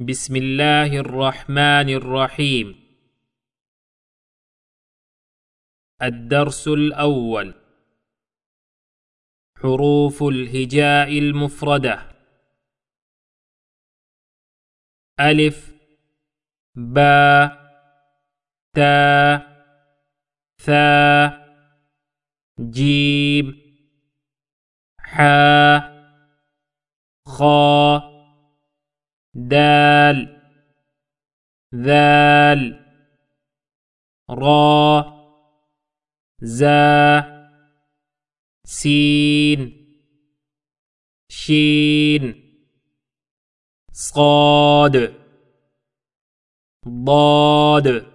بسم الله الرحمن الرحيم. الدرس الأول. حروف الهجاء المفردة. ألف با تا ثا جيم حا خا دال ذال را زا سين شين صاد ضاد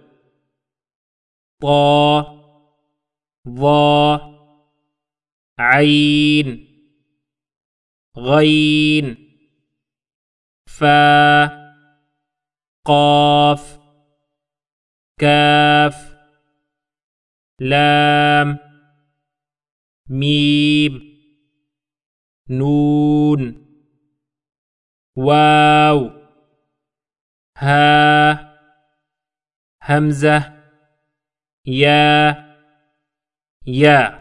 طا ظا عين غين فا قاف كاف لام ميم نون واو ها همزة يا يا.